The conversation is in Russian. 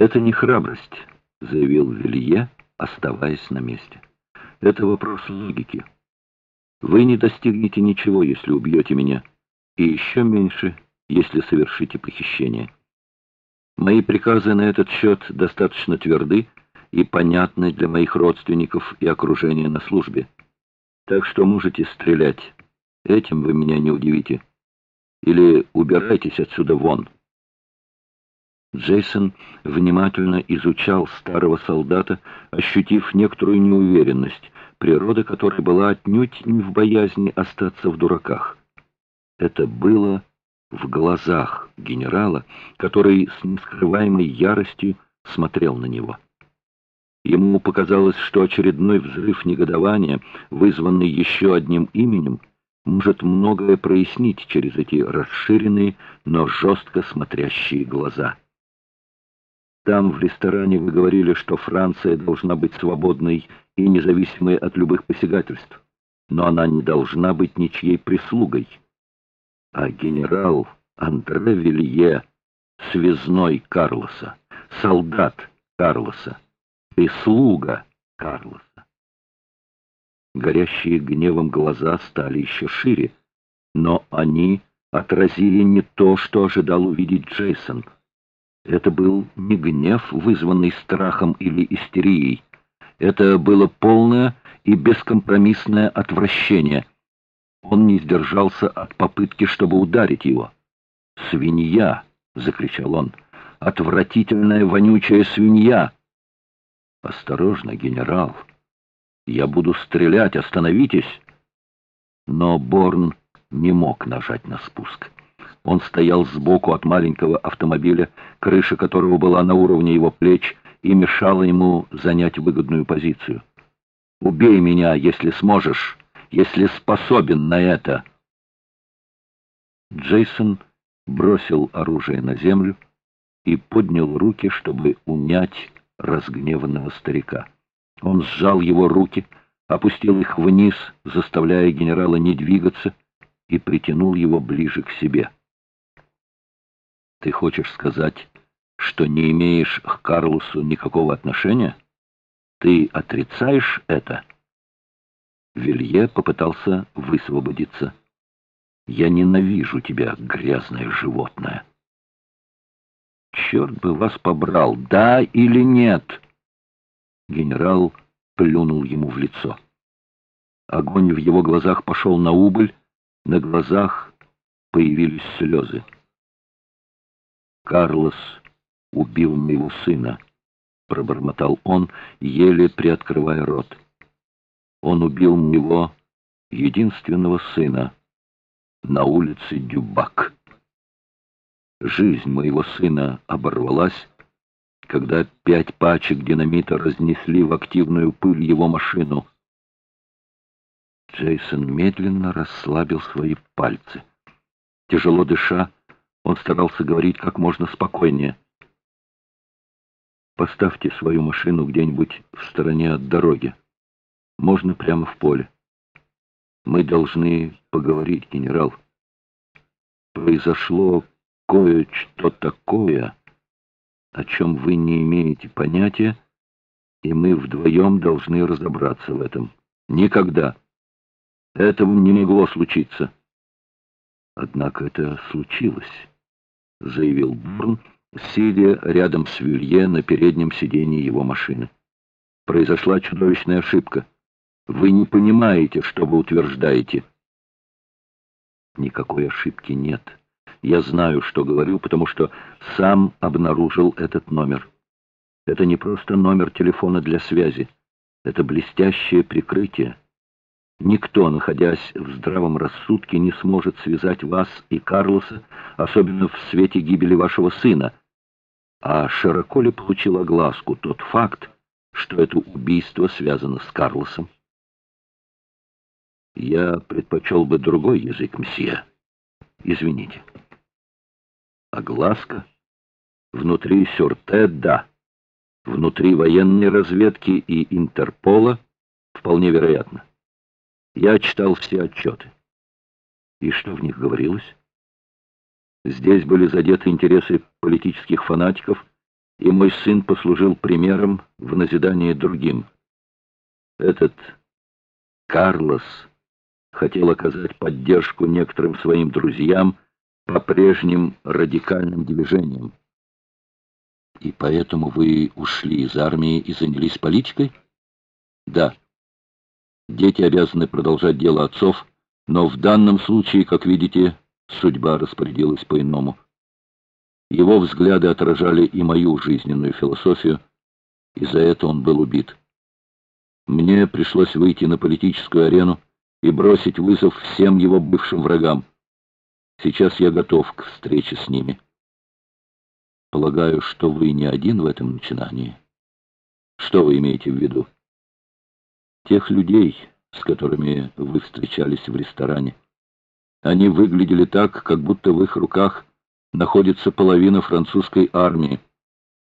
«Это не храбрость», — заявил Вилье, оставаясь на месте. «Это вопрос логики. Вы не достигнете ничего, если убьете меня, и еще меньше, если совершите похищение. Мои приказы на этот счет достаточно тверды и понятны для моих родственников и окружения на службе. Так что можете стрелять. Этим вы меня не удивите. Или убирайтесь отсюда вон». Джейсон внимательно изучал старого солдата, ощутив некоторую неуверенность, природа которой была отнюдь не в боязни остаться в дураках. Это было в глазах генерала, который с нескрываемой яростью смотрел на него. Ему показалось, что очередной взрыв негодования, вызванный еще одним именем, может многое прояснить через эти расширенные, но жестко смотрящие глаза. Там, в ресторане, вы говорили, что Франция должна быть свободной и независимой от любых посягательств, но она не должна быть ничьей прислугой. А генерал Андре Вилье, связной Карлоса, солдат Карлоса, прислуга Карлоса. Горящие гневом глаза стали еще шире, но они отразили не то, что ожидал увидеть Джейсон — это был не гнев, вызванный страхом или истерией. Это было полное и бескомпромиссное отвращение. Он не сдержался от попытки, чтобы ударить его. «Свинья!» — закричал он. «Отвратительная вонючая свинья!» «Осторожно, генерал! Я буду стрелять, остановитесь!» Но Борн не мог нажать на спуск. Он стоял сбоку от маленького автомобиля, крыша которого была на уровне его плеч и мешала ему занять выгодную позицию. «Убей меня, если сможешь, если способен на это!» Джейсон бросил оружие на землю и поднял руки, чтобы унять разгневанного старика. Он сжал его руки, опустил их вниз, заставляя генерала не двигаться, и притянул его ближе к себе. Ты хочешь сказать, что не имеешь к Карлосу никакого отношения? Ты отрицаешь это? Вилье попытался высвободиться. Я ненавижу тебя, грязное животное. Черт бы вас побрал, да или нет? Генерал плюнул ему в лицо. Огонь в его глазах пошел на убыль, на глазах появились слезы. Карлос убил моего сына, пробормотал он, еле приоткрывая рот. Он убил моего единственного сына на улице Дюбак. Жизнь моего сына оборвалась, когда пять пачек динамита разнесли в активную пыль его машину. Джейсон медленно расслабил свои пальцы. Тяжело дыша, он старался говорить как можно спокойнее. «Поставьте свою машину где-нибудь в стороне от дороги. Можно прямо в поле. Мы должны поговорить, генерал. Произошло кое-что такое, о чем вы не имеете понятия, и мы вдвоем должны разобраться в этом. Никогда. Этого не могло случиться. Однако это случилось». — заявил Бурн, сидя рядом с Вилье на переднем сиденье его машины. «Произошла чудовищная ошибка. Вы не понимаете, что вы утверждаете». «Никакой ошибки нет. Я знаю, что говорю, потому что сам обнаружил этот номер. Это не просто номер телефона для связи. Это блестящее прикрытие». Никто, находясь в здравом рассудке, не сможет связать вас и Карлоса, особенно в свете гибели вашего сына. А широко ли получил огласку тот факт, что это убийство связано с Карлосом? Я предпочел бы другой язык, месье. Извините. Огласка? Внутри Сюрте — да. Внутри военной разведки и Интерпола — вполне вероятно. Я читал все отчеты. И что в них говорилось? Здесь были задеты интересы политических фанатиков и мой сын послужил примером в назидание другим. Этот Карлос хотел оказать поддержку некоторым своим друзьям по прежним радикальным движениям. И поэтому вы ушли из армии и занялись политикой? Да. Дети обязаны продолжать дело отцов, но в данном случае, как видите, судьба распорядилась по-иному. Его взгляды отражали и мою жизненную философию, и за это он был убит. Мне пришлось выйти на политическую арену и бросить вызов всем его бывшим врагам. Сейчас я готов к встрече с ними. Полагаю, что вы не один в этом начинании. Что вы имеете в виду? Тех людей, с которыми вы встречались в ресторане. Они выглядели так, как будто в их руках находится половина французской армии.